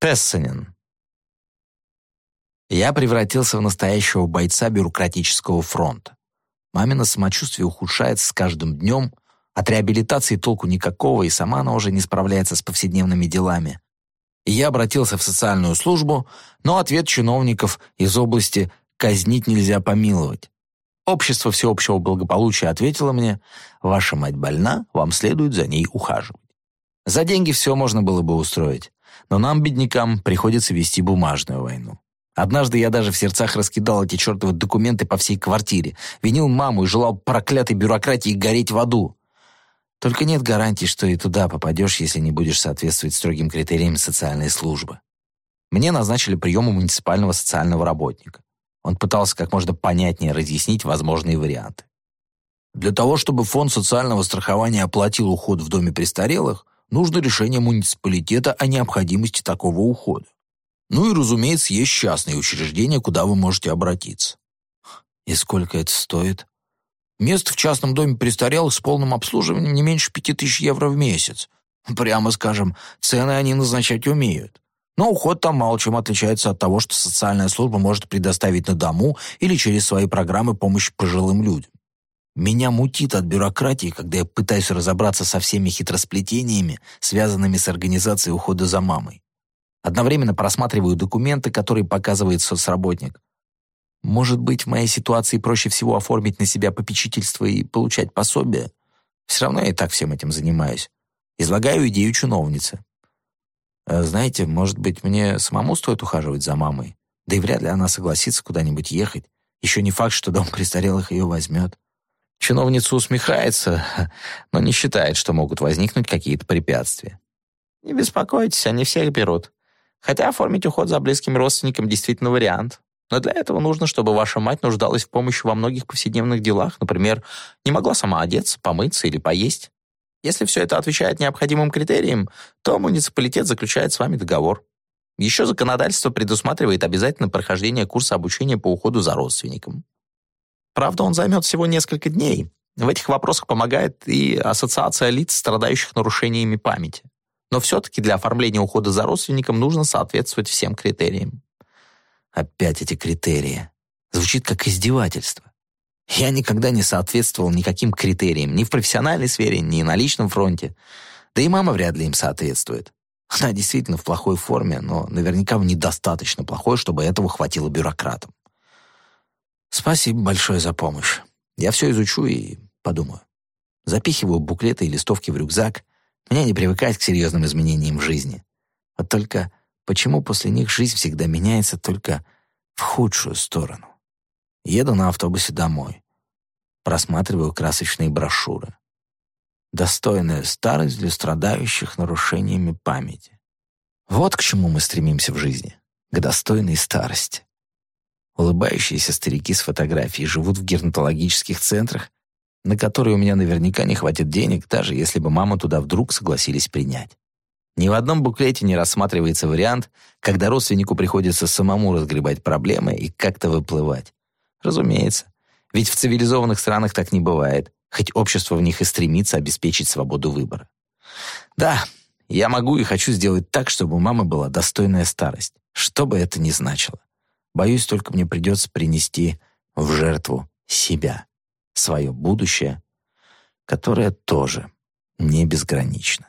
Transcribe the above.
Пессанин. Я превратился в настоящего бойца бюрократического фронта. Мамино самочувствие ухудшается с каждым днем, от реабилитации толку никакого, и сама она уже не справляется с повседневными делами. И я обратился в социальную службу, но ответ чиновников из области «казнить нельзя помиловать». Общество всеобщего благополучия ответило мне «Ваша мать больна, вам следует за ней ухаживать». За деньги все можно было бы устроить, но нам, беднякам, приходится вести бумажную войну. Однажды я даже в сердцах раскидал эти чертовы документы по всей квартире, винил маму и желал проклятой бюрократии гореть в аду. Только нет гарантии, что и туда попадешь, если не будешь соответствовать строгим критериям социальной службы. Мне назначили прием у муниципального социального работника. Он пытался как можно понятнее разъяснить возможные варианты. Для того, чтобы фонд социального страхования оплатил уход в доме престарелых, нужно решение муниципалитета о необходимости такого ухода. Ну и, разумеется, есть частные учреждения, куда вы можете обратиться. И сколько это стоит? Место в частном доме престарелых с полным обслуживанием не меньше пяти тысяч евро в месяц. Прямо скажем, цены они назначать умеют. Но уход там мало чем отличается от того, что социальная служба может предоставить на дому или через свои программы помощи пожилым людям. Меня мутит от бюрократии, когда я пытаюсь разобраться со всеми хитросплетениями, связанными с организацией ухода за мамой. Одновременно просматриваю документы, которые показывает соцработник. Может быть, в моей ситуации проще всего оформить на себя попечительство и получать пособие? Все равно я и так всем этим занимаюсь. Излагаю идею чиновницы. «Э, знаете, может быть, мне самому стоит ухаживать за мамой? Да и вряд ли она согласится куда-нибудь ехать. Еще не факт, что дом престарелых ее возьмет. Чиновница усмехается, но не считает, что могут возникнуть какие-то препятствия. Не беспокойтесь, они всех берут. Хотя оформить уход за близким родственником действительно вариант. Но для этого нужно, чтобы ваша мать нуждалась в помощи во многих повседневных делах, например, не могла сама одеться, помыться или поесть. Если все это отвечает необходимым критериям, то муниципалитет заключает с вами договор. Еще законодательство предусматривает обязательное прохождение курса обучения по уходу за родственником. Правда, он займет всего несколько дней. В этих вопросах помогает и Ассоциация лиц, страдающих нарушениями памяти. Но все-таки для оформления ухода за родственником нужно соответствовать всем критериям. Опять эти критерии. Звучит как издевательство. Я никогда не соответствовал никаким критериям, ни в профессиональной сфере, ни на личном фронте. Да и мама вряд ли им соответствует. Она действительно в плохой форме, но наверняка в недостаточно плохой, чтобы этого хватило бюрократам. Спасибо большое за помощь. Я все изучу и подумаю. Запихиваю буклеты и листовки в рюкзак, мне не привыкать к серьезным изменениям в жизни. Вот только почему после них жизнь всегда меняется только в худшую сторону? Еду на автобусе домой. Просматриваю красочные брошюры. Достойная старость для страдающих нарушениями памяти. Вот к чему мы стремимся в жизни. К достойной старости. Улыбающиеся старики с фотографией живут в геронтологических центрах на который у меня наверняка не хватит денег, даже если бы маму туда вдруг согласились принять. Ни в одном буклете не рассматривается вариант, когда родственнику приходится самому разгребать проблемы и как-то выплывать. Разумеется, ведь в цивилизованных странах так не бывает, хоть общество в них и стремится обеспечить свободу выбора. Да, я могу и хочу сделать так, чтобы у мамы была достойная старость, что бы это ни значило. Боюсь, только мне придется принести в жертву себя свое будущее, которое тоже не безгранично.